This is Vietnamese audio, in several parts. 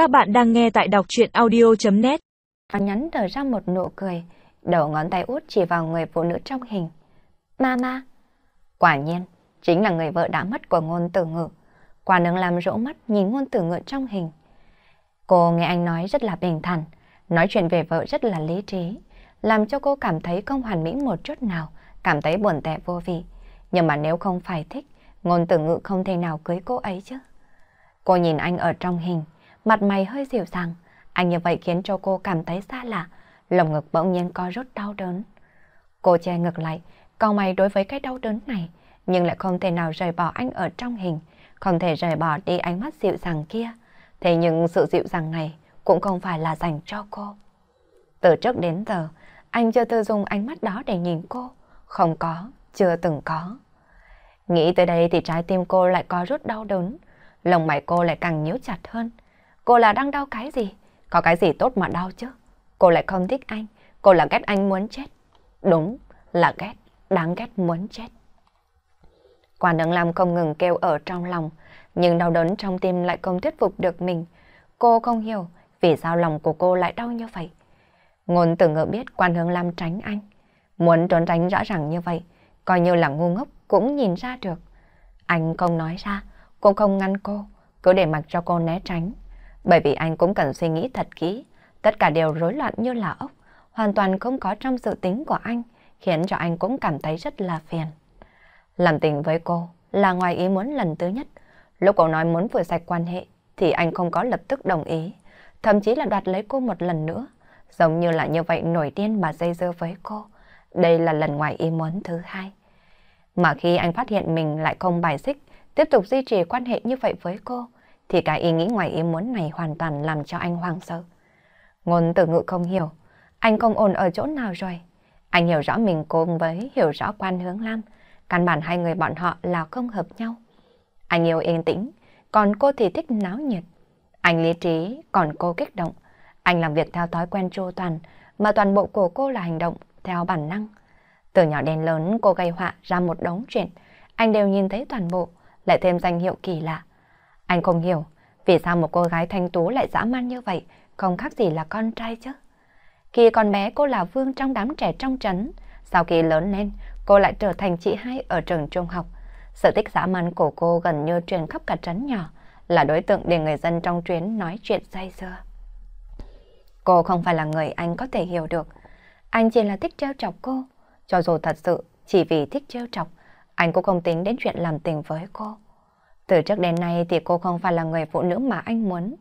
Các bạn đang nghe tại đọc chuyện audio.net Nhắn đờ ra một nụ cười, đầu ngón tay út chỉ vào người phụ nữ trong hình. Mama! Quả nhiên, chính là người vợ đã mất của ngôn tử ngự. Quả nương làm rỗ mắt nhìn ngôn tử ngự trong hình. Cô nghe anh nói rất là bình thản, nói chuyện về vợ rất là lý trí, làm cho cô cảm thấy không hoàn mỹ một chút nào, cảm thấy buồn tẻ vô vị. Nhưng mà nếu không phải thích, ngôn tử ngự không thể nào cưới cô ấy chứ. Cô nhìn anh ở trong hình, mặt mày hơi dịu dàng. Anh như vậy khiến cho cô cảm thấy xa lạ, lồng ngực bỗng nhiên có rút đau đớn. Cô che ngực lại, cau mày đối với cái đau đớn này, nhưng lại không thể nào rời bỏ anh ở trong hình, không thể rời bỏ đi ánh mắt dịu dàng kia. Thế nhưng sự dịu dàng này cũng không phải là dành cho cô. Từ trước đến giờ, anh chưa từng dùng ánh mắt đó để nhìn cô. Không có, chưa từng có. Nghĩ tới đây thì trái tim cô lại có rút đau đớn, lồng mày cô lại càng nhíu chặt hơn. Cô là đang đau cái gì? Có cái gì tốt mà đau chứ? Cô lại không thích anh, cô là ghét anh muốn chết. Đúng, là ghét, đáng ghét muốn chết. Quả nương làm không ngừng kêu ở trong lòng, nhưng đau đớn trong tim lại không thuyết phục được mình. Cô không hiểu vì sao lòng của cô lại đau như vậy. Ngôn tử ngờ biết quan hướng Lam tránh anh. Muốn trốn tránh rõ ràng như vậy, coi như là ngu ngốc cũng nhìn ra được. Anh không nói ra, cũng không ngăn cô, cứ để mặc cho cô né tránh. Bởi vì anh cũng cần suy nghĩ thật kỹ, tất cả đều rối loạn như là ốc, hoàn toàn không có trong dự tính của anh, khiến cho anh cũng cảm thấy rất là phiền. Làm tình với cô là ngoài ý muốn lần thứ nhất. Lúc cô nói muốn vừa sạch quan hệ thì anh không có lập tức đồng ý, thậm chí là đoạt lấy cô một lần nữa. Giống như là như vậy nổi điên mà dây dưa với cô. Đây là lần ngoài ý muốn thứ hai. Mà khi anh phát hiện mình lại không bài xích, tiếp tục duy trì quan hệ như vậy với cô, thì cái ý nghĩ ngoài ý muốn này hoàn toàn làm cho anh hoang sợ. Ngôn từ ngự không hiểu, anh không ổn ở chỗ nào rồi. Anh hiểu rõ mình cùng với hiểu rõ quan hướng Lam, căn bản hai người bọn họ là không hợp nhau. Anh yêu yên tĩnh, còn cô thì thích náo nhiệt. Anh lý trí, còn cô kích động. Anh làm việc theo thói quen chu toàn, mà toàn bộ của cô là hành động theo bản năng. Từ nhỏ đến lớn cô gây họa ra một đống chuyện, anh đều nhìn thấy toàn bộ, lại thêm danh hiệu kỳ lạ. Anh không hiểu vì sao một cô gái thanh tú lại dã man như vậy, không khác gì là con trai chứ. Khi còn bé cô là vương trong đám trẻ trong trấn, sau khi lớn lên cô lại trở thành chị hai ở trường trung học. Sự tích dã man của cô gần như truyền khắp cả trấn nhỏ, là đối tượng để người dân trong chuyến nói chuyện say dưa. Cô không phải là người anh có thể hiểu được. Anh chỉ là thích trêu chọc cô. Cho dù thật sự chỉ vì thích trêu chọc, anh cũng không tính đến chuyện làm tình với cô. Từ trước đến nay thì cô không phải là người phụ nữ mà anh muốn.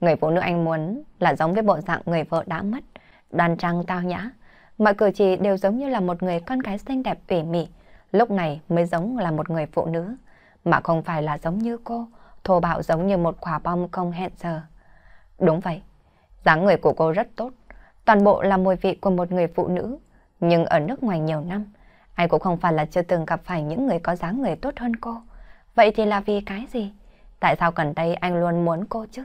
Người phụ nữ anh muốn là giống với bộ dạng người vợ đã mất, đoan trang tao nhã. Mọi cử chỉ đều giống như là một người con gái xinh đẹp ủy mị. Lúc này mới giống là một người phụ nữ, mà không phải là giống như cô, thô bạo giống như một quả bom không hẹn giờ. Đúng vậy, dáng người của cô rất tốt, toàn bộ là mùi vị của một người phụ nữ. Nhưng ở nước ngoài nhiều năm, ai cũng không phải là chưa từng gặp phải những người có dáng người tốt hơn cô. Vậy thì là vì cái gì? Tại sao gần đây anh luôn muốn cô chứ?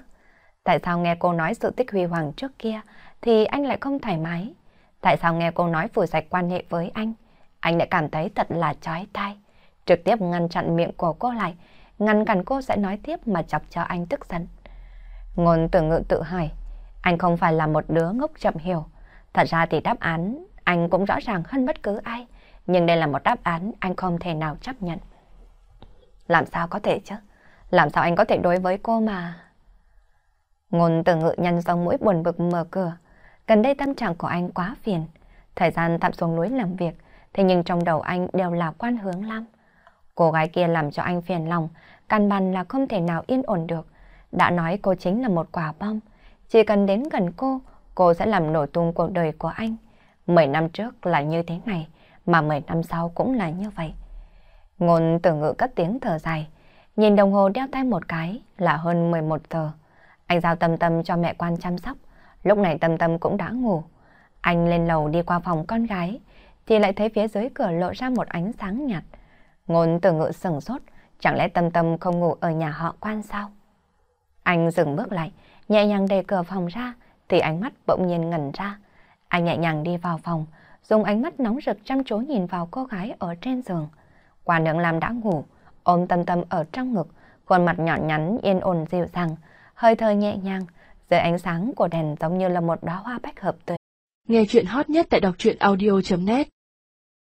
Tại sao nghe cô nói sự tích huy hoàng trước kia thì anh lại không thoải mái? Tại sao nghe cô nói phủ sạch quan hệ với anh? Anh lại cảm thấy thật là chói tai. Trực tiếp ngăn chặn miệng của cô lại, ngăn cản cô sẽ nói tiếp mà chọc cho anh tức giận. Ngôn tử ngự tự hỏi, anh không phải là một đứa ngốc chậm hiểu. Thật ra thì đáp án anh cũng rõ ràng hơn bất cứ ai, nhưng đây là một đáp án anh không thể nào chấp nhận. Làm sao có thể chứ? Làm sao anh có thể đối với cô mà... Ngôn từ ngự nhân dòng mũi buồn bực mở cửa. Gần đây tâm trạng của anh quá phiền. Thời gian tạm xuống núi làm việc, thế nhưng trong đầu anh đều là quan hướng lắm. Cô gái kia làm cho anh phiền lòng, căn bản là không thể nào yên ổn được. Đã nói cô chính là một quả bom. Chỉ cần đến gần cô, cô sẽ làm nổ tung cuộc đời của anh. Mười năm trước là như thế này, mà mười năm sau cũng là như vậy. Ngôn tử ngự cất tiếng thở dài, nhìn đồng hồ đeo tay một cái là hơn 11 giờ. Anh giao tâm tâm cho mẹ quan chăm sóc, lúc này tâm tâm cũng đã ngủ. Anh lên lầu đi qua phòng con gái, thì lại thấy phía dưới cửa lộ ra một ánh sáng nhạt. Ngôn tử ngự sừng sốt, chẳng lẽ tâm tâm không ngủ ở nhà họ quan sao? Anh dừng bước lại, nhẹ nhàng đẩy cửa phòng ra, thì ánh mắt bỗng nhiên ngẩn ra. Anh nhẹ nhàng đi vào phòng, dùng ánh mắt nóng rực chăm chú nhìn vào cô gái ở trên giường. Quả nương làm đã ngủ, ôm tâm tâm ở trong ngực, khuôn mặt nhỏ nhắn yên ổn dịu dàng, hơi thở nhẹ nhàng, dưới ánh sáng của đèn giống như là một đóa hoa bách hợp tươi. Nghe chuyện hot nhất tại đọc truyện audio.net